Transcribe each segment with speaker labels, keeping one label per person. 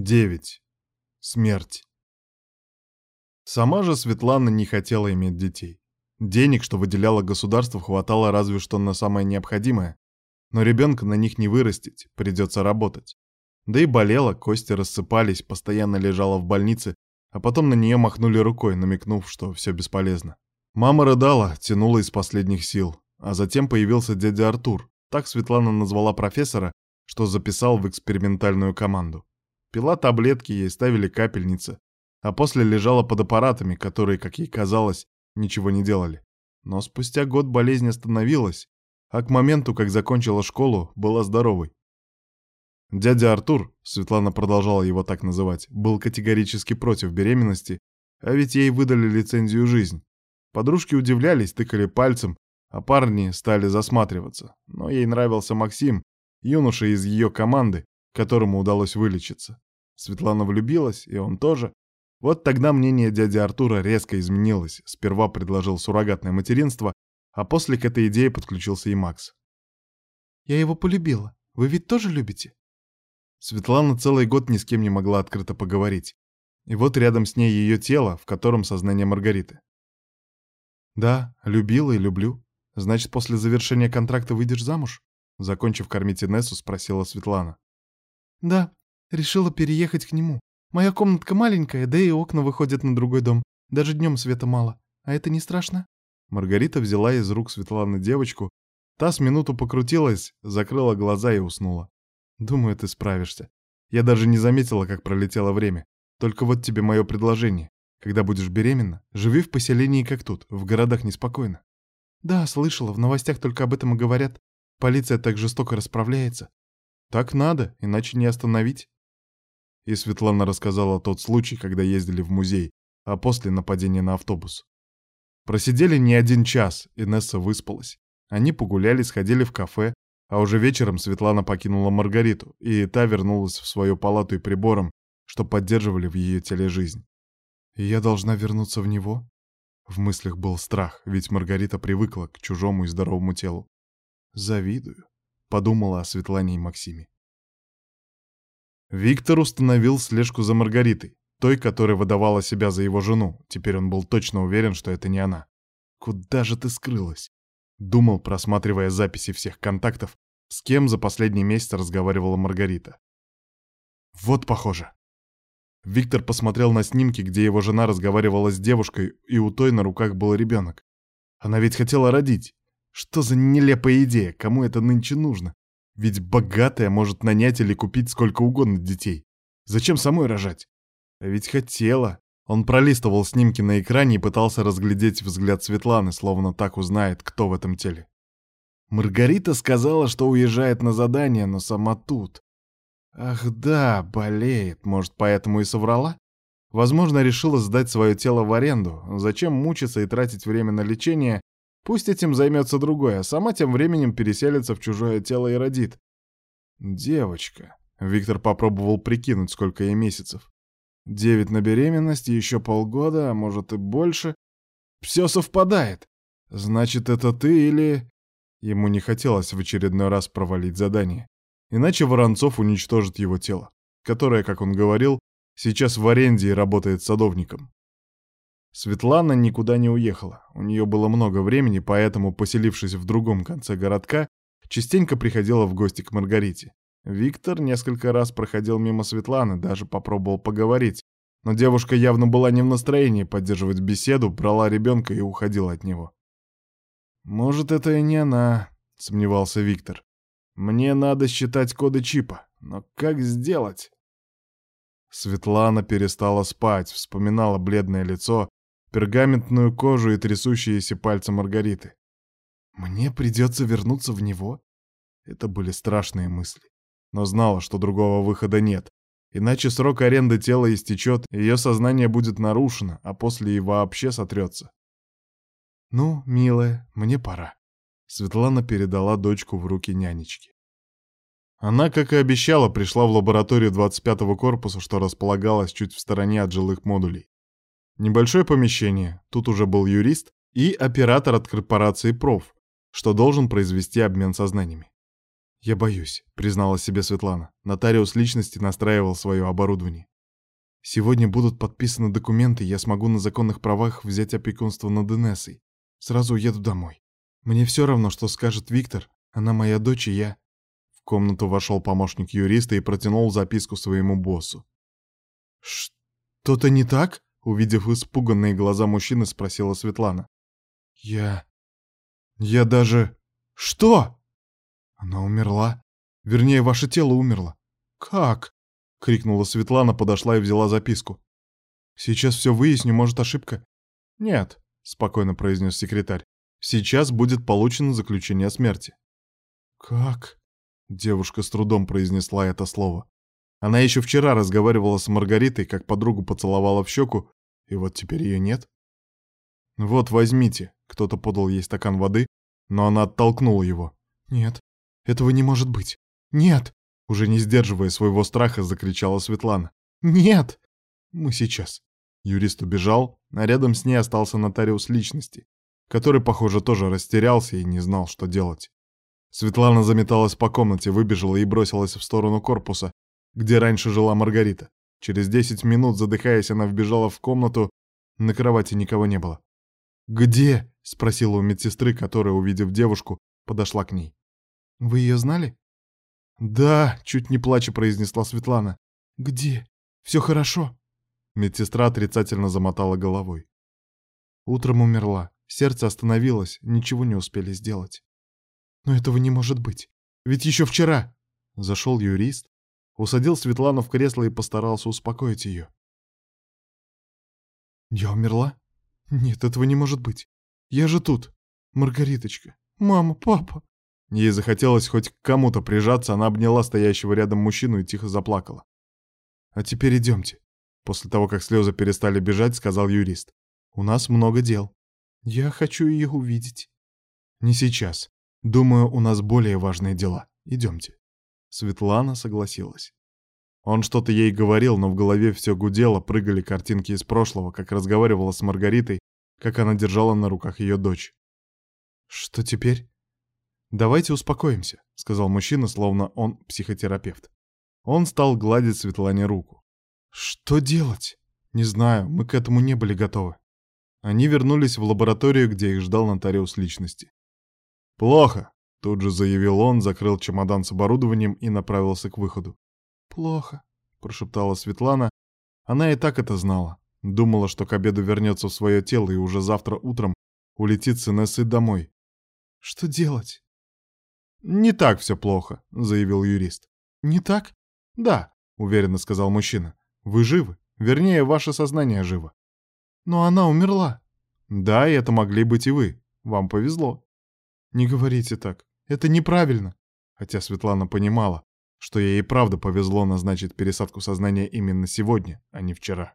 Speaker 1: 9. Смерть. Сама же Светлана не хотела иметь детей. Денег, что выделяло государство, хватало разве что на самое необходимое. Но ребенка на них не вырастить, придется работать. Да и болела, кости рассыпались, постоянно лежала в больнице, а потом на нее махнули рукой, намекнув, что все бесполезно. Мама рыдала, тянула из последних сил. А затем появился дядя Артур. Так Светлана назвала профессора, что записал в экспериментальную команду. Пила таблетки, ей ставили капельницы, а после лежала под аппаратами, которые, как ей казалось, ничего не делали. Но спустя год болезнь остановилась, а к моменту, как закончила школу, была здоровой. Дядя Артур, Светлана продолжала его так называть, был категорически против беременности, а ведь ей выдали лицензию жизнь. Подружки удивлялись, тыкали пальцем, а парни стали засматриваться. Но ей нравился Максим, юноша из ее команды, которому удалось вылечиться. Светлана влюбилась, и он тоже. Вот тогда мнение дяди Артура резко изменилось. Сперва предложил суррогатное материнство, а после к этой идее подключился и Макс.
Speaker 2: «Я его полюбила. Вы ведь тоже любите?»
Speaker 1: Светлана целый год ни с кем не могла открыто поговорить. И вот рядом с ней ее тело, в котором сознание Маргариты. «Да, любила и люблю. Значит, после завершения контракта выйдешь замуж?» Закончив кормить Инессу, спросила Светлана.
Speaker 2: Да, решила переехать к нему. Моя комнатка маленькая, да и окна выходят на другой дом. Даже днем света мало. А это не страшно?
Speaker 1: Маргарита взяла из рук Светланы девочку. Та с минуту покрутилась, закрыла глаза и уснула. Думаю, ты справишься. Я даже не заметила, как пролетело время. Только вот тебе мое предложение. Когда будешь беременна, живи в поселении как тут, в городах неспокойно.
Speaker 2: Да, слышала, в новостях только об этом и говорят. Полиция так жестоко расправляется.
Speaker 1: Так надо, иначе не остановить. И Светлана рассказала тот случай, когда ездили в музей, а после нападения на автобус. Просидели не один час, Инесса выспалась. Они погуляли, сходили в кафе, а уже вечером Светлана покинула Маргариту, и та вернулась в свою палату и прибором, что поддерживали в ее теле жизнь. И я должна вернуться в него? В мыслях был страх, ведь Маргарита привыкла к чужому и здоровому телу. Завидую подумала о Светлане и Максиме. Виктор установил слежку за Маргаритой, той, которая выдавала себя за его жену. Теперь он был точно уверен, что это не она. «Куда же ты скрылась?» Думал, просматривая записи всех контактов, с кем за последний месяц разговаривала Маргарита. «Вот похоже». Виктор посмотрел на снимки, где его жена разговаривала с девушкой, и у той на руках был ребенок. Она ведь хотела родить. Что за нелепая идея? Кому это нынче нужно? Ведь богатая может нанять или купить сколько угодно детей. Зачем самой рожать? А ведь хотела. Он пролистывал снимки на экране и пытался разглядеть взгляд Светланы, словно так узнает, кто в этом теле. Маргарита сказала, что уезжает на задание, но сама тут. Ах да, болеет, может, поэтому и соврала? Возможно, решила сдать свое тело в аренду. Зачем мучиться и тратить время на лечение, Пусть этим займется другой, а сама тем временем переселится в чужое тело и родит. Девочка. Виктор попробовал прикинуть, сколько ей месяцев. Девять на беременность, еще полгода, а может и больше. Все совпадает. Значит, это ты или... Ему не хотелось в очередной раз провалить задание. Иначе Воронцов уничтожит его тело, которое, как он говорил, сейчас в аренде и работает садовником. Светлана никуда не уехала. У нее было много времени, поэтому, поселившись в другом конце городка, частенько приходила в гости к Маргарите. Виктор несколько раз проходил мимо Светланы, даже попробовал поговорить, но девушка явно была не в настроении поддерживать беседу, брала ребенка и уходила от него. «Может, это и не она», — сомневался Виктор. «Мне надо считать коды чипа, но как сделать?» Светлана перестала спать, вспоминала бледное лицо, пергаментную кожу и трясущиеся пальцы Маргариты. Мне придется вернуться в него? Это были страшные мысли. Но знала, что другого выхода нет. Иначе срок аренды тела истечет, ее сознание будет нарушено, а после и вообще сотрется. «Ну, милая, мне пора». Светлана передала дочку в руки нянечки. Она, как и обещала, пришла в лабораторию 25-го корпуса, что располагалась чуть в стороне от жилых модулей. Небольшое помещение, тут уже был юрист и оператор от корпорации «Проф», что должен произвести обмен сознаниями. «Я боюсь», — признала себе Светлана. Нотариус личности настраивал свое оборудование. «Сегодня будут подписаны документы, я смогу на законных правах взять опекунство над Инессой. Сразу уеду домой. Мне все равно, что скажет Виктор. Она моя дочь, и я...» В комнату вошел помощник юриста и протянул записку своему боссу. «Что-то не так?» — увидев испуганные глаза мужчины, спросила Светлана. «Я... я даже... Что?» Она умерла. Вернее, ваше тело умерло. Как? крикнула Светлана, подошла и взяла записку. Сейчас все выясню, может, ошибка. Нет, спокойно произнес секретарь. Сейчас будет получено заключение о смерти. Как? Девушка с трудом произнесла это слово. Она еще вчера разговаривала с Маргаритой, как подругу поцеловала в щеку, и вот теперь ее нет. Вот, возьмите. Кто-то подал ей стакан воды, но она оттолкнула его. Нет, этого не может быть. Нет!» Уже не сдерживая своего страха, закричала Светлана. «Нет!» «Мы сейчас». Юрист убежал, а рядом с ней остался нотариус личности, который, похоже, тоже растерялся и не знал, что делать. Светлана заметалась по комнате, выбежала и бросилась в сторону корпуса, где раньше жила Маргарита. Через десять минут, задыхаясь, она вбежала в комнату, на кровати никого не было. «Где?» — спросила у медсестры, которая, увидев девушку, подошла к ней. Вы ее знали? Да, чуть не плача произнесла Светлана. Где? Все хорошо? Медсестра отрицательно замотала головой. Утром умерла. Сердце остановилось, ничего не успели сделать. Но этого не может быть. Ведь еще вчера... Зашел юрист, усадил Светлану в кресло и постарался успокоить ее. «Я умерла? Нет, этого не может быть. Я же тут. Маргариточка. Мама, папа. Ей захотелось хоть к кому-то прижаться, она обняла стоящего рядом мужчину и тихо заплакала. «А теперь идемте», — после того, как слезы перестали бежать, сказал юрист. «У нас много дел. Я хочу ее увидеть». «Не сейчас. Думаю, у нас более важные дела. Идемте». Светлана согласилась. Он что-то ей говорил, но в голове все гудело, прыгали картинки из прошлого, как разговаривала с Маргаритой, как она держала на руках ее дочь. «Что теперь?» «Давайте успокоимся», — сказал мужчина, словно он психотерапевт. Он стал гладить Светлане руку. «Что делать?» «Не знаю, мы к этому не были готовы». Они вернулись в лабораторию, где их ждал нотариус личности. «Плохо», — тут же заявил он, закрыл чемодан с оборудованием и направился к выходу. «Плохо», — прошептала Светлана. Она и так это знала. Думала, что к обеду вернется в свое тело и уже завтра утром улетит с Инессой домой. «Что делать?» «Не так все плохо», — заявил юрист. «Не так?» «Да», — уверенно сказал мужчина. «Вы живы. Вернее, ваше сознание живо». «Но она умерла». «Да, и это могли быть и вы. Вам повезло». «Не говорите так. Это неправильно». Хотя Светлана понимала, что ей и правда повезло назначить пересадку сознания именно сегодня, а не вчера.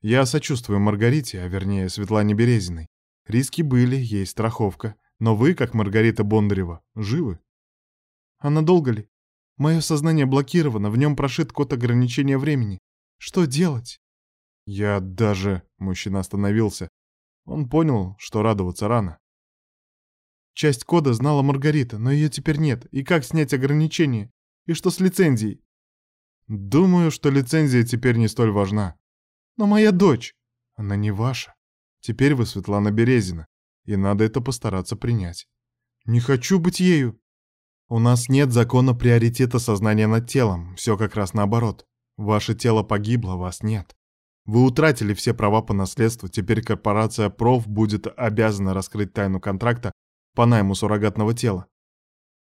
Speaker 1: Я сочувствую Маргарите, а вернее Светлане Березиной. Риски были, есть страховка. Но вы, как Маргарита Бондарева, живы. А надолго ли? Мое сознание блокировано, в нем прошит код ограничения времени. Что делать? Я даже... Мужчина остановился. Он понял, что радоваться рано. Часть кода знала Маргарита, но ее теперь нет. И как снять ограничение? И что с лицензией? Думаю, что лицензия теперь не столь важна. Но моя дочь... Она не ваша. Теперь вы Светлана Березина и надо это постараться принять. Не хочу быть ею. У нас нет закона приоритета сознания над телом, все как раз наоборот. Ваше тело погибло, вас нет. Вы утратили все права по наследству, теперь корпорация проф будет обязана раскрыть тайну контракта по найму суррогатного тела.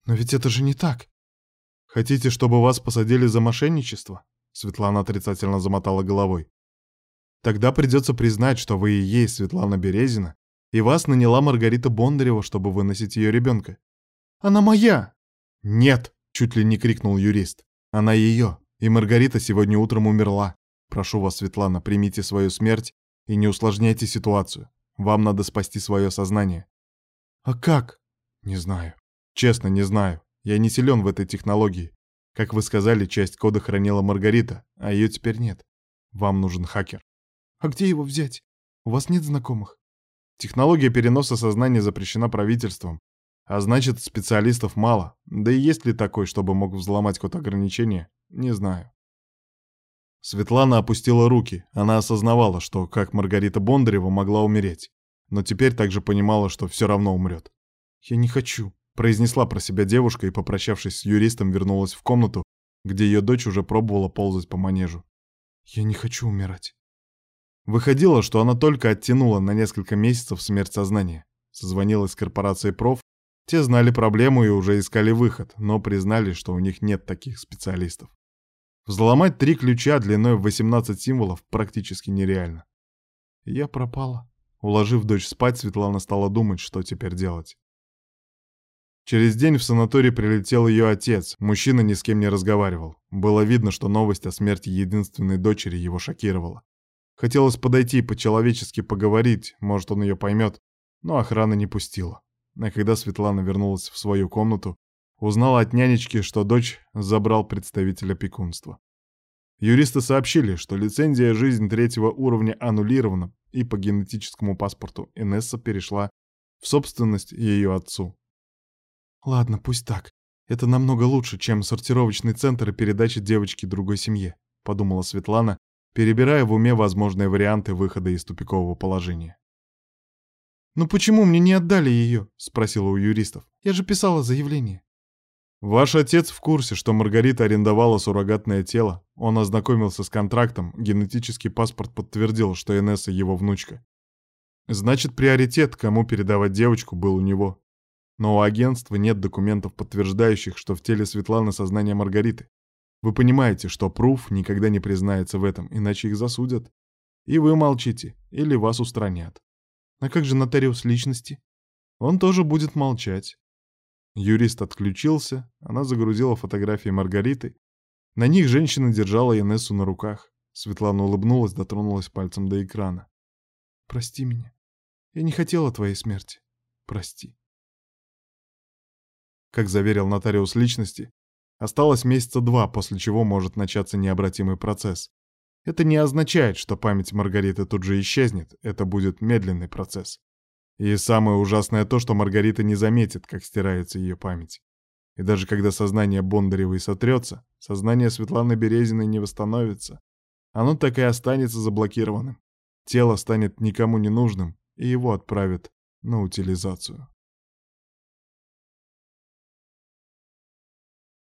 Speaker 1: Но ведь это же не так. Хотите, чтобы вас посадили за мошенничество? Светлана отрицательно замотала головой. Тогда придется признать, что вы и есть Светлана Березина, и вас наняла Маргарита Бондарева, чтобы выносить ее ребенка. Она моя!» «Нет!» — чуть ли не крикнул юрист. «Она ее, и Маргарита сегодня утром умерла. Прошу вас, Светлана, примите свою смерть и не усложняйте ситуацию. Вам надо спасти свое сознание». «А как?» «Не знаю. Честно, не знаю. Я не силен в этой технологии. Как вы сказали, часть кода хранила Маргарита, а ее теперь нет. Вам нужен хакер». «А где его взять? У вас нет знакомых?» Технология переноса сознания запрещена правительством, А значит, специалистов мало. Да и есть ли такой, чтобы мог взломать код ограничения, не знаю. Светлана опустила руки. Она осознавала, что, как Маргарита Бондарева, могла умереть. Но теперь также понимала, что все равно умрет.
Speaker 2: «Я не хочу», —
Speaker 1: произнесла про себя девушка и, попрощавшись с юристом, вернулась в комнату, где ее дочь уже пробовала ползать по манежу.
Speaker 2: «Я не хочу умирать».
Speaker 1: Выходило, что она только оттянула на несколько месяцев смерть сознания. Созвонилась с корпорацией проф, те знали проблему и уже искали выход, но признали, что у них нет таких специалистов. Взломать три ключа длиной в 18 символов практически нереально.
Speaker 2: Я пропала.
Speaker 1: Уложив дочь спать, Светлана стала думать, что теперь делать. Через день в санаторий прилетел ее отец. Мужчина ни с кем не разговаривал. Было видно, что новость о смерти единственной дочери его шокировала. Хотелось подойти по-человечески поговорить, может, он ее поймет, но охрана не пустила. А когда Светлана вернулась в свою комнату, Узнала от нянечки, что дочь забрал представитель опекунства. Юристы сообщили, что лицензия «Жизнь» третьего уровня аннулирована, и по генетическому паспорту Инесса перешла в собственность ее отцу.
Speaker 2: «Ладно, пусть так. Это намного лучше, чем сортировочный центр и передача девочки другой семье», — подумала Светлана, перебирая в уме возможные варианты выхода из тупикового положения. «Ну почему мне не отдали ее?» — спросила у юристов. «Я же писала заявление».
Speaker 1: Ваш отец в курсе, что Маргарита арендовала суррогатное тело. Он ознакомился с контрактом, генетический паспорт подтвердил, что Инесса его внучка. Значит, приоритет, кому передавать девочку, был у него. Но у агентства нет документов, подтверждающих, что в теле Светланы сознание Маргариты. Вы понимаете, что пруф никогда не признается в этом, иначе их засудят. И вы молчите, или вас устранят.
Speaker 2: А как же нотариус личности?
Speaker 1: Он тоже будет молчать. Юрист отключился, она загрузила фотографии Маргариты. На них женщина держала Инессу на руках. Светлана улыбнулась, дотронулась пальцем до экрана.
Speaker 2: «Прости меня. Я не хотела твоей смерти. Прости».
Speaker 1: Как заверил нотариус личности, осталось месяца два, после чего может начаться необратимый процесс. Это не означает, что память Маргариты тут же исчезнет, это будет медленный процесс. И самое ужасное то, что Маргарита не заметит, как стирается ее память. И даже когда сознание Бондаревой сотрется, сознание Светланы Березиной не восстановится. Оно так и останется заблокированным. Тело станет никому не нужным, и его отправят на утилизацию.